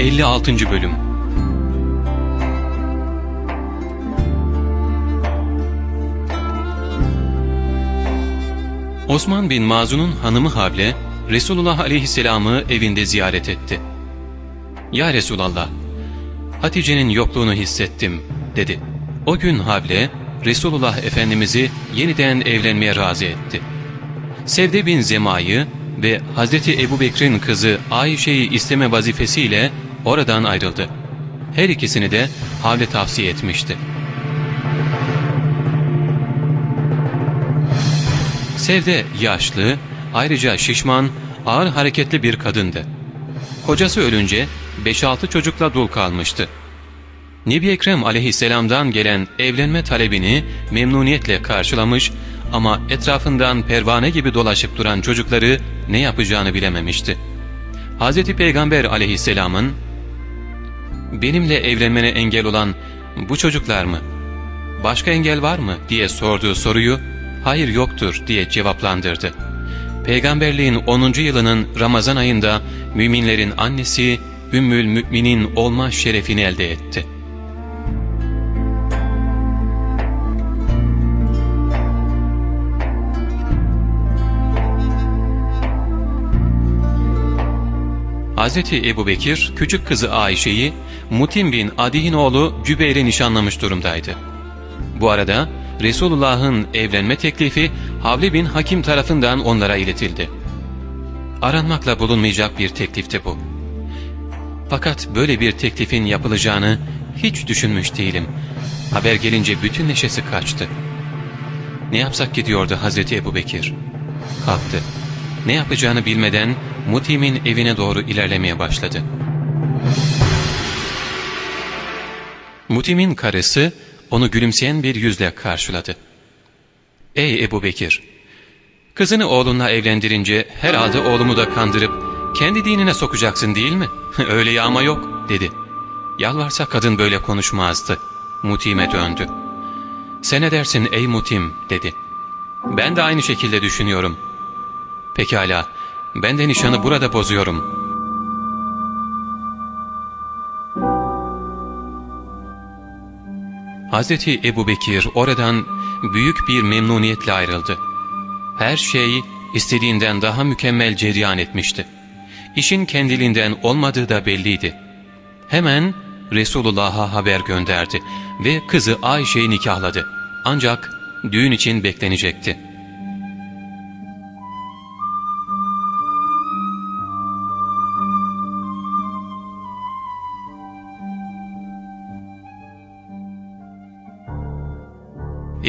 56. Bölüm Osman bin Mazun'un hanımı Havle, Resulullah aleyhisselamı evinde ziyaret etti. ''Ya Resulallah, Hatice'nin yokluğunu hissettim.'' dedi. O gün Havle, Resulullah Efendimiz'i yeniden evlenmeye razı etti. Sevde bin Zema'yı ve Hazreti Ebu Bekir'in kızı Ayşe'yi isteme vazifesiyle oradan ayrıldı. Her ikisini de Havle tavsiye etmişti. Sevde yaşlı, ayrıca şişman, ağır hareketli bir kadındı. Kocası ölünce 5-6 çocukla dul kalmıştı. Nebi Ekrem aleyhisselamdan gelen evlenme talebini memnuniyetle karşılamış ama etrafından pervane gibi dolaşıp duran çocukları ne yapacağını bilememişti. Hz. Peygamber aleyhisselamın ''Benimle evlenmene engel olan bu çocuklar mı? Başka engel var mı?'' diye sorduğu soruyu ''Hayır yoktur'' diye cevaplandırdı. Peygamberliğin 10. yılının Ramazan ayında müminlerin annesi Ümmül Müminin olma şerefini elde etti. Hz. Ebu Bekir küçük kızı Ayşe'yi Mutim bin Adi'nin oğlu Cübeyr'e nişanlamış durumdaydı. Bu arada Resulullah'ın evlenme teklifi Havli bin Hakim tarafından onlara iletildi. Aranmakla bulunmayacak bir teklifti bu. Fakat böyle bir teklifin yapılacağını hiç düşünmüş değilim. Haber gelince bütün neşesi kaçtı. Ne yapsak ki diyordu Hazreti Ebu Bekir. Kalktı. Ne yapacağını bilmeden Mutim'in evine doğru ilerlemeye başladı. Mutim'in karısı onu gülümseyen bir yüzle karşıladı. ''Ey Ebu Bekir, kızını oğlunla evlendirince herhalde oğlumu da kandırıp kendi dinine sokacaksın değil mi? Öyle yağma yok.'' dedi. Yalvarsa kadın böyle konuşmazdı. Mutim'e döndü. ''Sen ne dersin ey Mutim?'' dedi. ''Ben de aynı şekilde düşünüyorum.'' ''Pekala, ben de nişanı burada bozuyorum.'' Hazreti Ebu Bekir oradan büyük bir memnuniyetle ayrıldı. Her şey istediğinden daha mükemmel cereyan etmişti. İşin kendiliğinden olmadığı da belliydi. Hemen Resulullah'a haber gönderdi ve kızı Ayşe'yi nikahladı. Ancak düğün için beklenecekti.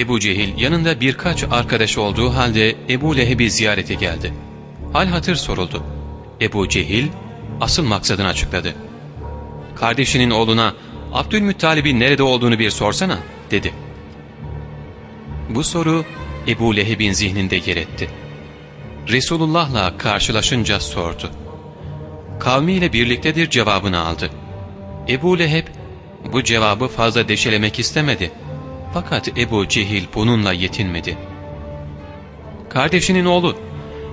Ebu Cehil yanında birkaç arkadaş olduğu halde Ebu Leheb'i ziyarete geldi. Hal hatır soruldu. Ebu Cehil asıl maksadını açıkladı. Kardeşinin oğluna Abdülmuttalib'in nerede olduğunu bir sorsana dedi. Bu soru Ebu Leheb'in zihninde yer etti. Resulullah'la karşılaşınca sordu. Kavmiyle birliktedir cevabını aldı. Ebu Leheb bu cevabı fazla deşelemek istemedi. Fakat Ebu Cehil bununla yetinmedi. Kardeşinin oğlu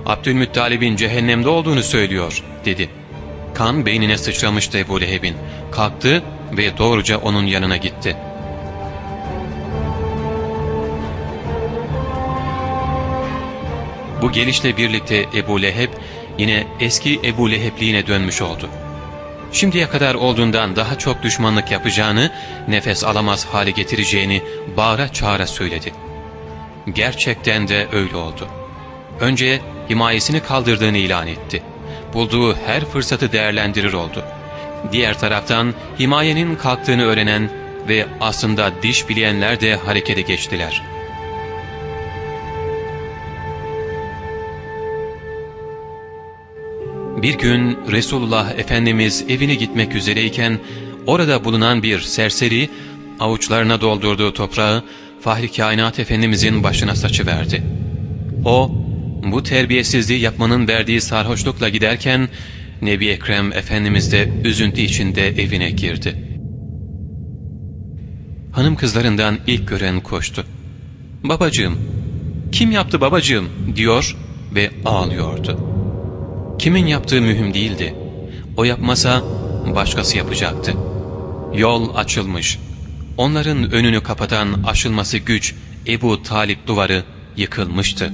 Abdülmuttalib'in cehennemde olduğunu söylüyor dedi. Kan beynine sıçramıştı Ebu Leheb'in. Kalktı ve doğruca onun yanına gitti. Bu gelişle birlikte Ebu Leheb yine eski Ebu Lehebliğine dönmüş oldu. Şimdiye kadar olduğundan daha çok düşmanlık yapacağını, nefes alamaz hale getireceğini bağıra çağıra söyledi. Gerçekten de öyle oldu. Önce himayesini kaldırdığını ilan etti. Bulduğu her fırsatı değerlendirir oldu. Diğer taraftan himayenin kalktığını öğrenen ve aslında diş bileyenler de harekete geçtiler. Bir gün Resulullah Efendimiz evine gitmek üzereyken orada bulunan bir serseri avuçlarına doldurduğu toprağı Fahri Kainat Efendimizin başına saçıverdi. O bu terbiyesizliği yapmanın verdiği sarhoşlukla giderken Nebi Ekrem Efendimiz de üzüntü içinde evine girdi. Hanım kızlarından ilk gören koştu. ''Babacığım, kim yaptı babacığım?'' diyor ve ağlıyordu. Kimin yaptığı mühim değildi. O yapmasa başkası yapacaktı. Yol açılmış. Onların önünü kapatan aşılması güç Ebu Talip duvarı yıkılmıştı.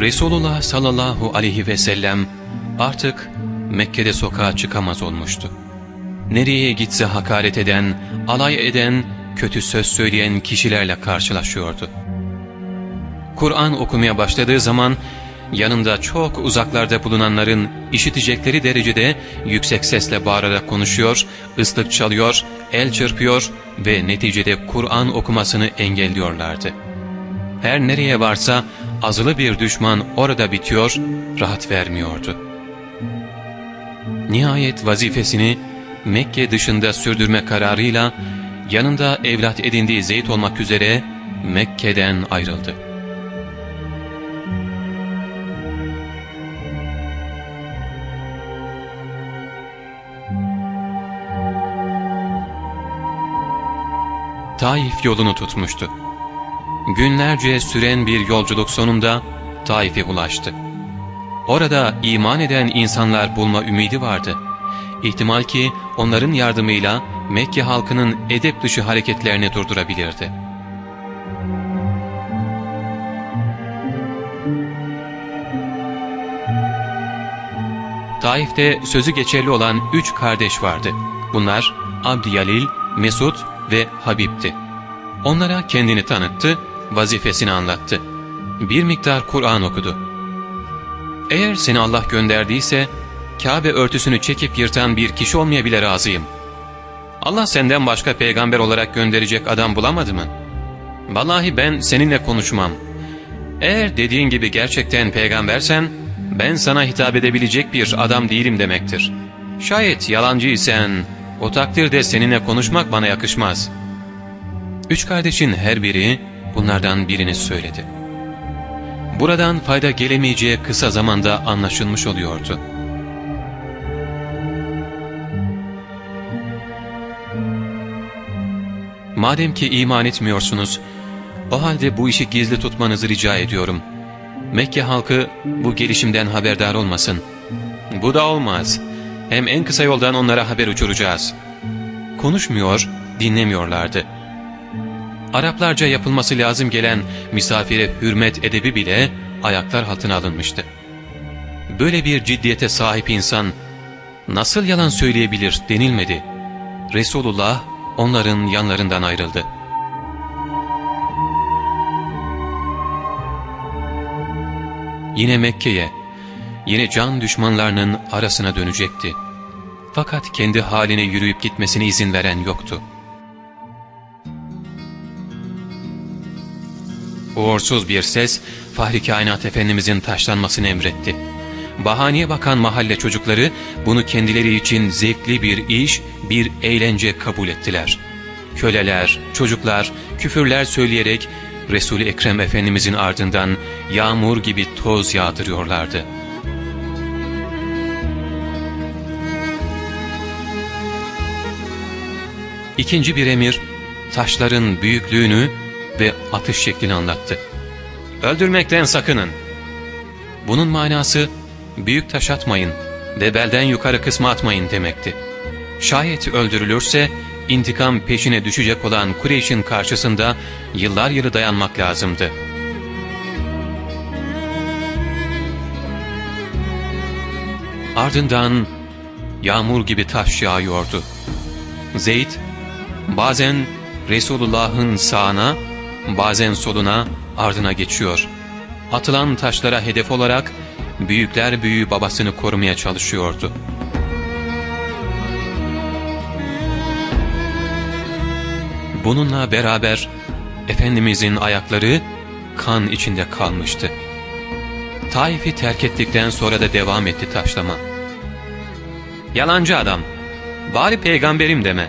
Resulullah sallallahu aleyhi ve sellem artık Mekke'de sokağa çıkamaz olmuştu. Nereye gitse hakaret eden, alay eden, kötü söz söyleyen kişilerle karşılaşıyordu. Kur'an okumaya başladığı zaman yanında çok uzaklarda bulunanların işitecekleri derecede yüksek sesle bağırarak konuşuyor, ıslık çalıyor, el çırpıyor ve neticede Kur'an okumasını engelliyorlardı. Her nereye varsa azılı bir düşman orada bitiyor, rahat vermiyordu. Nihayet vazifesini Mekke dışında sürdürme kararıyla yanında evlat edindiği Zeyd olmak üzere Mekke'den ayrıldı. Taif yolunu tutmuştu. Günlerce süren bir yolculuk sonunda Taif'e ulaştı. Orada iman eden insanlar bulma ümidi vardı. İhtimal ki onların yardımıyla Mekke halkının edep dışı hareketlerini durdurabilirdi. Taif'te sözü geçerli olan üç kardeş vardı. Bunlar Abdi Yalil, Mesud ve Habib'ti. Onlara kendini tanıttı, vazifesini anlattı. Bir miktar Kur'an okudu. Eğer seni Allah gönderdiyse, Kabe örtüsünü çekip yırtan bir kişi olmaya bile razıyım. Allah senden başka peygamber olarak gönderecek adam bulamadı mı? Vallahi ben seninle konuşmam. Eğer dediğin gibi gerçekten peygambersen, ben sana hitap edebilecek bir adam değilim demektir. Şayet yalancıysen, o takdirde seninle konuşmak bana yakışmaz. Üç kardeşin her biri bunlardan birini söyledi. Buradan fayda gelemeyeceği kısa zamanda anlaşılmış oluyordu. Madem ki iman etmiyorsunuz, o halde bu işi gizli tutmanızı rica ediyorum. Mekke halkı bu gelişimden haberdar olmasın. Bu da olmaz. Hem en kısa yoldan onlara haber uçuracağız. Konuşmuyor, dinlemiyorlardı. Araplarca yapılması lazım gelen misafire hürmet edebi bile ayaklar altına alınmıştı. Böyle bir ciddiyete sahip insan nasıl yalan söyleyebilir denilmedi. Resulullah onların yanlarından ayrıldı. Yine Mekke'ye, yine can düşmanlarının arasına dönecekti. Fakat kendi haline yürüyüp gitmesine izin veren yoktu. Uğursuz bir ses Fahri Kainat Efendimizin taşlanmasını emretti. Bahaneye bakan mahalle çocukları bunu kendileri için zevkli bir iş, bir eğlence kabul ettiler. Köleler, çocuklar, küfürler söyleyerek Resul-i Ekrem Efendimizin ardından yağmur gibi toz yağdırıyorlardı. İkinci bir emir, taşların büyüklüğünü ve atış şeklini anlattı. Öldürmekten sakının. Bunun manası büyük taş atmayın ve belden yukarı kısmı atmayın demekti. Şayet öldürülürse intikam peşine düşecek olan Kureyş'in karşısında yıllar yılı dayanmak lazımdı. Ardından yağmur gibi taş yağıyordu. Zeyd bazen Resulullah'ın sağına bazen soluna ardına geçiyor. Atılan taşlara hedef olarak büyükler büyüğü babasını korumaya çalışıyordu. Bununla beraber Efendimizin ayakları kan içinde kalmıştı. Taif'i terk ettikten sonra da devam etti taşlama. Yalancı adam, bari peygamberim deme.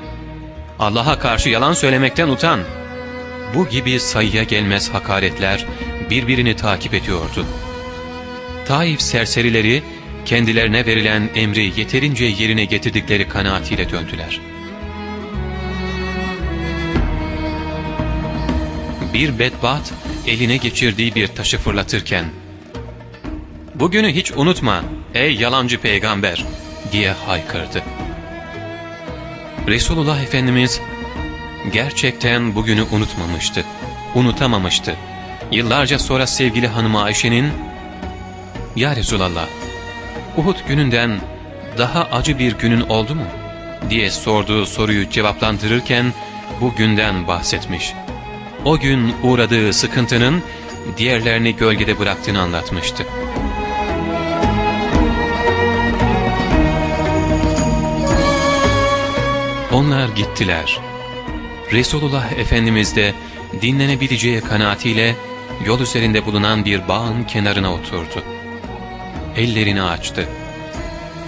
Allah'a karşı yalan söylemekten utan. Bu gibi sayıya gelmez hakaretler birbirini takip ediyordu. Taif serserileri kendilerine verilen emri yeterince yerine getirdikleri kanaatiyle döndüler. Bir bedbaht eline geçirdiği bir taşı fırlatırken ''Bugünü hiç unutma ey yalancı peygamber'' diye haykırdı. Resulullah Efendimiz gerçekten bugünü unutmamıştı, unutamamıştı. Yıllarca sonra sevgili hanımı Ayşe'nin ''Ya Resulallah, Uhud gününden daha acı bir günün oldu mu?'' diye sorduğu soruyu cevaplandırırken bu günden bahsetmiş. O gün uğradığı sıkıntının diğerlerini gölgede bıraktığını anlatmıştı. Onlar gittiler. Resulullah Efendimiz de dinlenebileceği kanaatiyle yol üzerinde bulunan bir bağın kenarına oturdu. Ellerini açtı.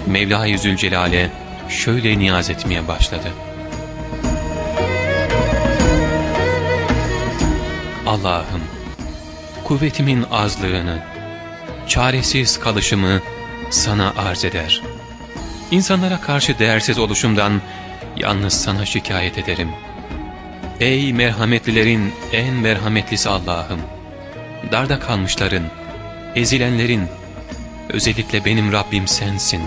Mevla-i Zülcelal'e şöyle niyaz etmeye başladı. Allah'ım, kuvvetimin azlığını, çaresiz kalışımı sana arz eder. İnsanlara karşı değersiz oluşumdan yalnız sana şikayet ederim. Ey merhametlilerin en merhametlisi Allah'ım! Darda kalmışların, ezilenlerin, özellikle benim Rabbim sensin.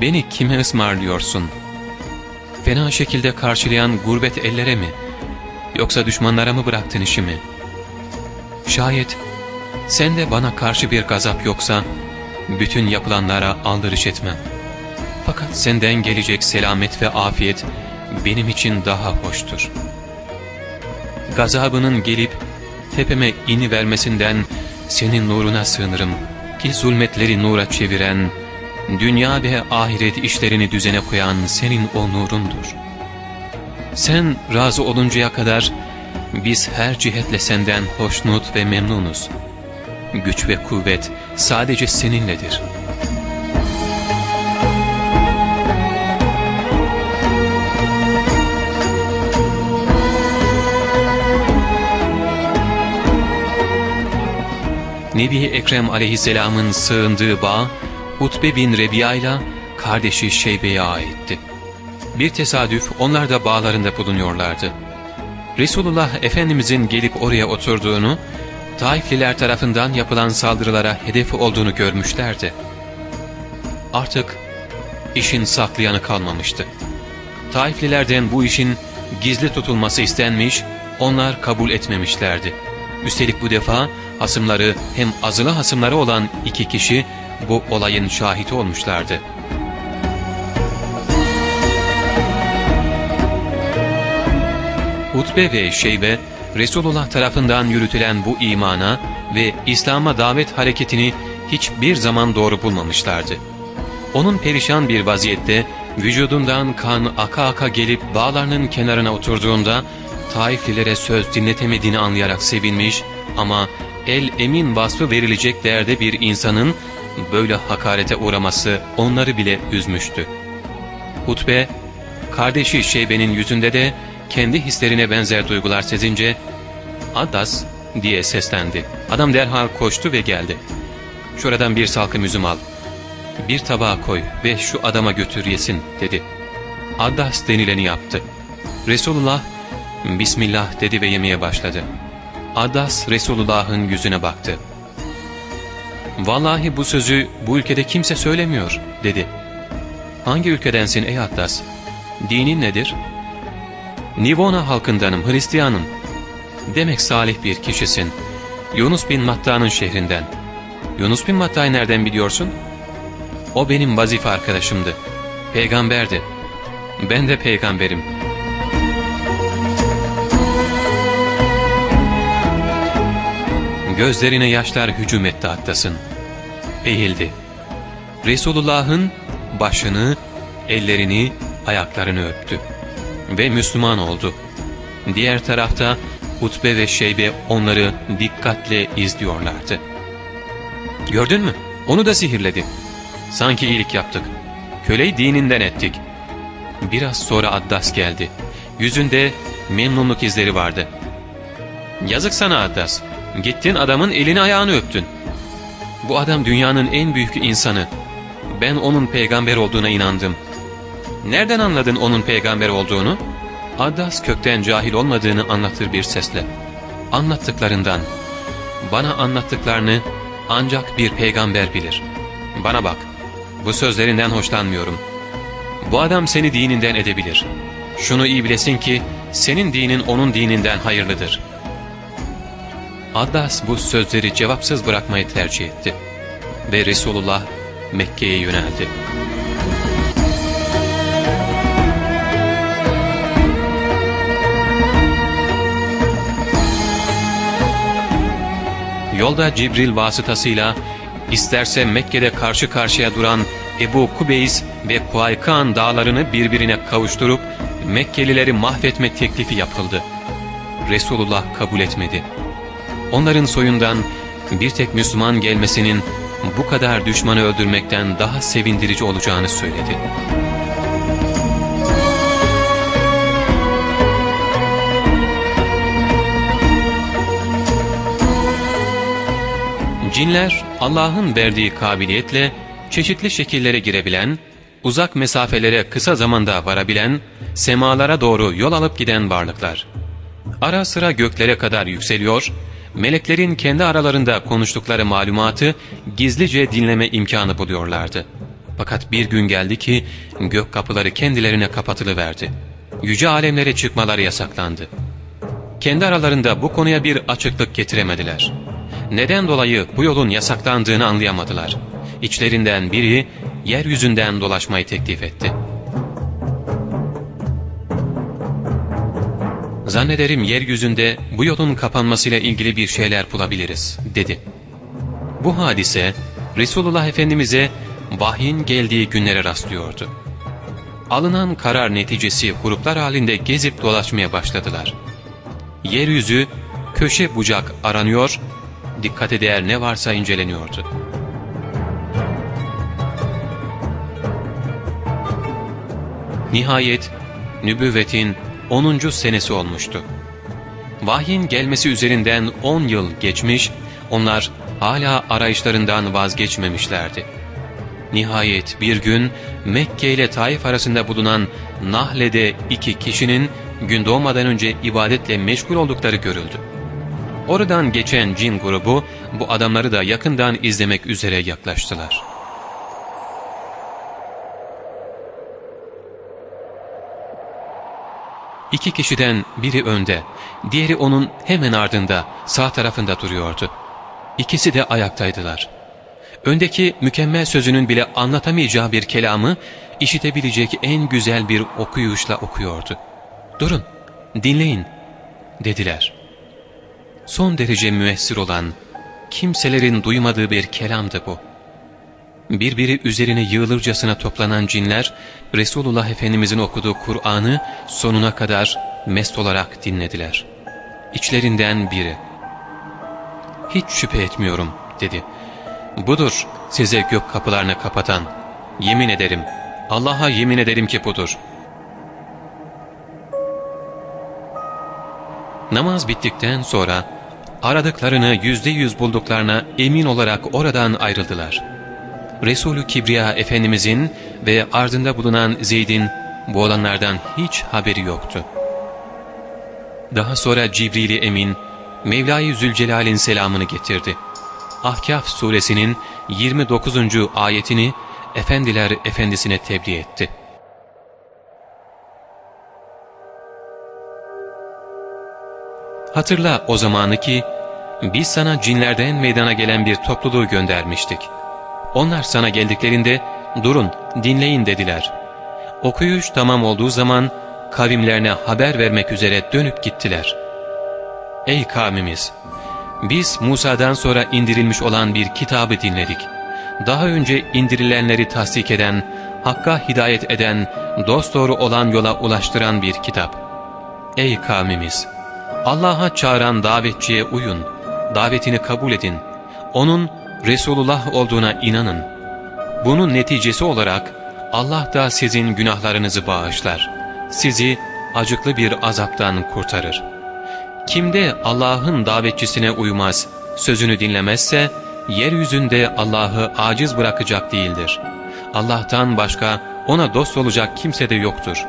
Beni kime ısmarlıyorsun? Fena şekilde karşılayan gurbet ellere mi? Yoksa düşmanlara mı bıraktın işimi? Şayet sende bana karşı bir gazap yoksa, bütün yapılanlara aldırış etmem. Fakat senden gelecek selamet ve afiyet benim için daha hoştur. Gazabının gelip tepeme ini vermesinden senin nuruna sığınırım ki zulmetleri nura çeviren, dünya ve ahiret işlerini düzene koyan senin o nurundur. Sen razı oluncaya kadar biz her cihetle senden hoşnut ve memnunuz. Güç ve kuvvet sadece seninledir.'' Nebi Ekrem aleyhisselamın sığındığı bağ, Utbe bin Rebiya ile kardeşi Şeybe'ye aitti. Bir tesadüf onlar da bağlarında bulunuyorlardı. Resulullah Efendimizin gelip oraya oturduğunu, Taifliler tarafından yapılan saldırılara hedef olduğunu görmüşlerdi. Artık işin saklayanı kalmamıştı. Taiflilerden bu işin gizli tutulması istenmiş, onlar kabul etmemişlerdi. Üstelik bu defa hasımları hem azılı hasımları olan iki kişi bu olayın şahit olmuşlardı. Utbe ve Şeybe, Resulullah tarafından yürütülen bu imana ve İslam'a davet hareketini hiçbir zaman doğru bulmamışlardı. Onun perişan bir vaziyette vücudundan kan aka aka gelip bağlarının kenarına oturduğunda Taiflilere söz dinletemediğini anlayarak sevinmiş ama el emin vasfı verilecek değerde bir insanın böyle hakarete uğraması onları bile üzmüştü. Hutbe, kardeşi Şeybe'nin yüzünde de kendi hislerine benzer duygular sezince ''Adas'' diye seslendi. Adam derhal koştu ve geldi. ''Şuradan bir salkım üzüm al, bir tabağa koy ve şu adama götür yesin.'' dedi. Adas denileni yaptı. Resulullah ''Bismillah'' dedi ve yemeye başladı. Adas Resulullah'ın yüzüne baktı. ''Vallahi bu sözü bu ülkede kimse söylemiyor.'' dedi. ''Hangi ülkedensin ey Adas? Dinin nedir?'' ''Nivona halkındanım, Hristiyanım.'' ''Demek salih bir kişisin. Yunus bin Matta'nın şehrinden.'' ''Yunus bin Matta'yı nereden biliyorsun?'' ''O benim vazife arkadaşımdı. Peygamberdi. Ben de peygamberim.'' Gözlerine yaşlar hücum etti Attas'ın. Eğildi. Resulullah'ın başını, ellerini, ayaklarını öptü. Ve Müslüman oldu. Diğer tarafta Utbe ve Şeybe onları dikkatle izliyorlardı. Gördün mü? Onu da sihirledi. Sanki iyilik yaptık. Köleyi dininden ettik. Biraz sonra Addas geldi. Yüzünde memnunluk izleri vardı. Yazık sana Addas. Gittin adamın elini ayağını öptün. Bu adam dünyanın en büyük insanı. Ben onun peygamber olduğuna inandım. Nereden anladın onun peygamber olduğunu? Addas kökten cahil olmadığını anlatır bir sesle. anlattıklarından. Bana anlattıklarını ancak bir peygamber bilir. Bana bak, bu sözlerinden hoşlanmıyorum. Bu adam seni dininden edebilir. Şunu iyi bilesin ki senin dinin onun dininden hayırlıdır. Addas bu sözleri cevapsız bırakmayı tercih etti. Ve Resulullah Mekke'ye yöneldi. Yolda Cibril vasıtasıyla isterse Mekke'de karşı karşıya duran Ebu Kubeys ve Kuaykan dağlarını birbirine kavuşturup Mekkelileri mahvetme teklifi yapıldı. Resulullah kabul etmedi. Onların soyundan bir tek Müslüman gelmesinin bu kadar düşmanı öldürmekten daha sevindirici olacağını söyledi. Cinler Allah'ın verdiği kabiliyetle çeşitli şekillere girebilen, uzak mesafelere kısa zamanda varabilen, semalara doğru yol alıp giden varlıklar. Ara sıra göklere kadar yükseliyor, meleklerin kendi aralarında konuştukları malumatı gizlice dinleme imkanı buluyorlardı. Fakat bir gün geldi ki gök kapıları kendilerine kapatılıverdi. Yüce alemlere çıkmaları yasaklandı. Kendi aralarında bu konuya bir açıklık getiremediler. Neden dolayı bu yolun yasaklandığını anlayamadılar. İçlerinden biri yeryüzünden dolaşmayı teklif etti. Zannederim yeryüzünde bu yolun kapanmasıyla ilgili bir şeyler bulabiliriz, dedi. Bu hadise Resulullah Efendimiz'e vahyin geldiği günlere rastlıyordu. Alınan karar neticesi gruplar halinde gezip dolaşmaya başladılar. Yeryüzü köşe bucak aranıyor, dikkate değer ne varsa inceleniyordu. Nihayet nübüvvetin 10. senesi olmuştu. Vahyin gelmesi üzerinden 10 yıl geçmiş, onlar hala arayışlarından vazgeçmemişlerdi. Nihayet bir gün Mekke ile Taif arasında bulunan Nahle'de iki kişinin gün doğmadan önce ibadetle meşgul oldukları görüldü. Oradan geçen cin grubu bu adamları da yakından izlemek üzere yaklaştılar. İki kişiden biri önde, diğeri onun hemen ardında, sağ tarafında duruyordu. İkisi de ayaktaydılar. Öndeki mükemmel sözünün bile anlatamayacağı bir kelamı işitebilecek en güzel bir okuyuşla okuyordu. ''Durun, dinleyin.'' dediler. Son derece müessir olan, kimselerin duymadığı bir kelamdı bu. Birbiri üzerine yığılırcasına toplanan cinler, Resulullah Efendimizin okuduğu Kur'an'ı sonuna kadar mest olarak dinlediler. İçlerinden biri, ''Hiç şüphe etmiyorum.'' dedi. ''Budur size gök kapılarını kapatan. Yemin ederim, Allah'a yemin ederim ki budur.'' Namaz bittikten sonra aradıklarını yüzde yüz bulduklarına emin olarak oradan ayrıldılar.'' Resulü Kibriya Efendimizin ve ardında bulunan Zeyd'in bu olanlardan hiç haberi yoktu. Daha sonra Cibril-i Emin, Mevla-i Zülcelal'in selamını getirdi. Ahkaf suresinin 29. ayetini Efendiler Efendisi'ne tebliğ etti. Hatırla o zamanı ki, biz sana cinlerden meydana gelen bir topluluğu göndermiştik. Onlar sana geldiklerinde durun dinleyin dediler. Okuyuş tamam olduğu zaman kavimlerine haber vermek üzere dönüp gittiler. Ey kavmimiz! Biz Musa'dan sonra indirilmiş olan bir kitabı dinledik. Daha önce indirilenleri tasdik eden, Hakk'a hidayet eden, dosdoğru olan yola ulaştıran bir kitap. Ey kavmimiz! Allah'a çağıran davetçiye uyun, davetini kabul edin. Onun Resulullah olduğuna inanın. Bunun neticesi olarak Allah da sizin günahlarınızı bağışlar. Sizi acıklı bir azaptan kurtarır. Kimde Allah'ın davetçisine uymaz, sözünü dinlemezse, yeryüzünde Allah'ı aciz bırakacak değildir. Allah'tan başka ona dost olacak kimse de yoktur.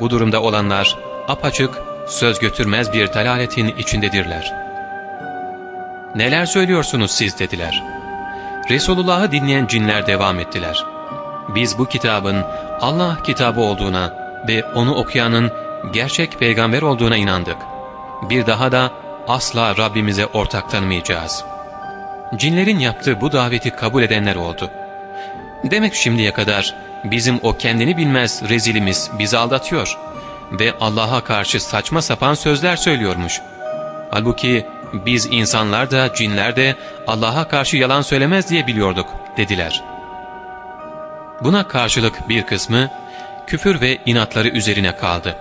Bu durumda olanlar apaçık, söz götürmez bir dalaletin içindedirler.'' ''Neler söylüyorsunuz siz?'' dediler. Resulullah'ı dinleyen cinler devam ettiler. ''Biz bu kitabın Allah kitabı olduğuna ve onu okuyanın gerçek peygamber olduğuna inandık. Bir daha da asla Rabbimize ortak tanımayacağız.'' Cinlerin yaptığı bu daveti kabul edenler oldu. Demek şimdiye kadar bizim o kendini bilmez rezilimiz bizi aldatıyor ve Allah'a karşı saçma sapan sözler söylüyormuş. Halbuki biz insanlar da cinler de Allah'a karşı yalan söylemez diye biliyorduk dediler. Buna karşılık bir kısmı küfür ve inatları üzerine kaldı.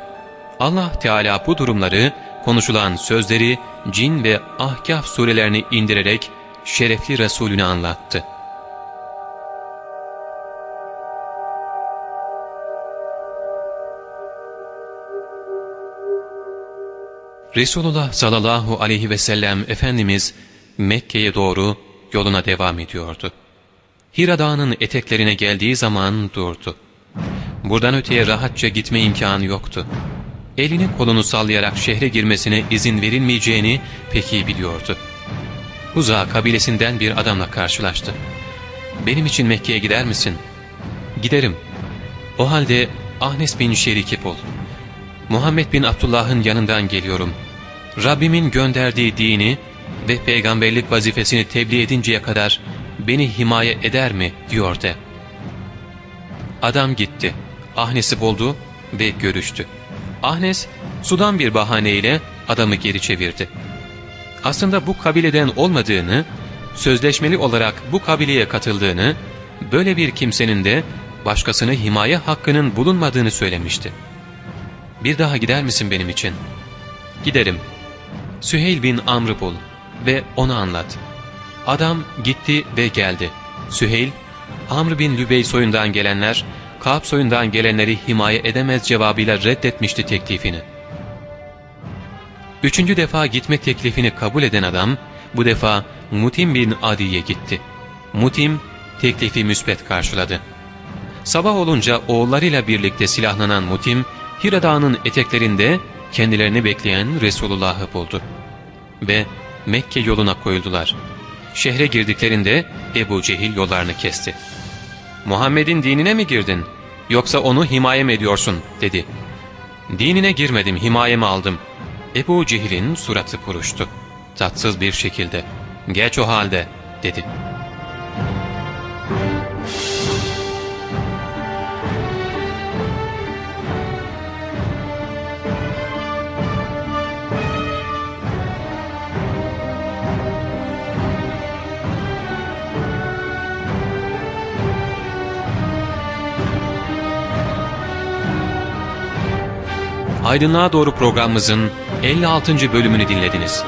Allah Teala bu durumları, konuşulan sözleri cin ve ahkaf surelerini indirerek şerefli Resulünü anlattı. Resulullah sallallahu aleyhi ve sellem Efendimiz Mekke'ye doğru yoluna devam ediyordu. Hira Dağı'nın eteklerine geldiği zaman durdu. Buradan öteye rahatça gitme imkanı yoktu. Elini kolunu sallayarak şehre girmesine izin verilmeyeceğini pek iyi biliyordu. Huza kabilesinden bir adamla karşılaştı. ''Benim için Mekke'ye gider misin?'' ''Giderim. O halde Ahnes bin Şerik'i bul. Muhammed bin Abdullah'ın yanından geliyorum. Rabbimin gönderdiği dini ve peygamberlik vazifesini tebliğ edinceye kadar beni himaye eder mi?'' diyor de. Adam gitti. Ahnes'i buldu ve görüştü. Ahnes sudan bir bahaneyle adamı geri çevirdi aslında bu kabileden olmadığını, sözleşmeli olarak bu kabileye katıldığını, böyle bir kimsenin de başkasını himaye hakkının bulunmadığını söylemişti. ''Bir daha gider misin benim için?'' ''Giderim. Süheyl bin Amr'ı bul ve onu anlat.'' Adam gitti ve geldi. Süheyl, Amr bin Lübey soyundan gelenler, Kaab soyundan gelenleri himaye edemez cevabıyla reddetmişti teklifini. Üçüncü defa gitme teklifini kabul eden adam bu defa Mutim bin Adi'ye gitti. Mutim teklifi müsbet karşıladı. Sabah olunca oğullarıyla birlikte silahlanan Mutim, Hira Dağı'nın eteklerinde kendilerini bekleyen Resulullah'ı buldu. Ve Mekke yoluna koyuldular. Şehre girdiklerinde Ebu Cehil yollarını kesti. ''Muhammed'in dinine mi girdin, yoksa onu himaye mi ediyorsun?'' dedi. ''Dinine girmedim, himayemi aldım.'' Ebu Cehil'in suratı kuruştu. Tatsız bir şekilde. ''Geç o halde'' dedi. Aydınlığa Doğru programımızın 56. bölümünü dinlediniz.